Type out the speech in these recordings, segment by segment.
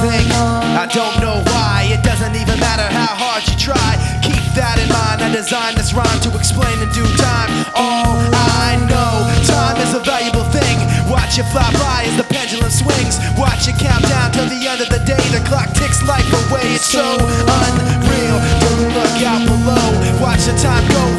thing, I don't know why. It doesn't even matter how hard you try. Keep that in mind. I designed this rhyme to explain in due time. All I know, time is a valuable thing. Watch it fly by as the pendulum swings. Watch it count down till the end of the day. The clock ticks life away. It's so unreal. Don't look out below. Watch the time go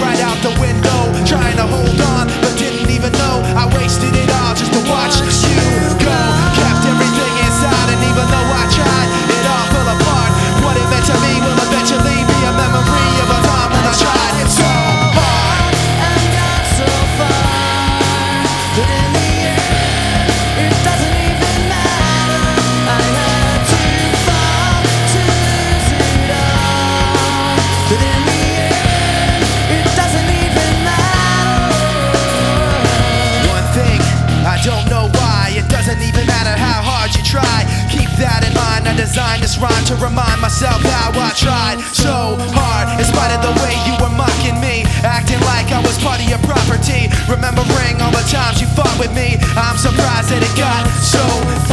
I designed this rhyme to remind myself how I tried so hard. In spite of the way you were mocking me, acting like I was part of your property. Remembering all the times you fought with me, I'm surprised that it got so. Things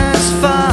as far